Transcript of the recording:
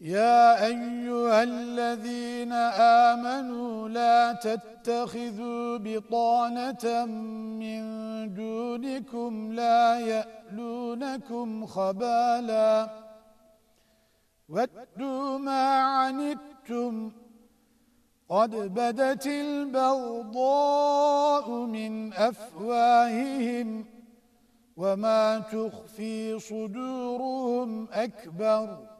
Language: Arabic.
يا أيها الذين آمنوا لا تتخذوا بطانة من دونكم لا يألونكم خبالا واتوا ما عنتم قد بدت البغضاء من أفواههم وما تخفي صدورهم أكبر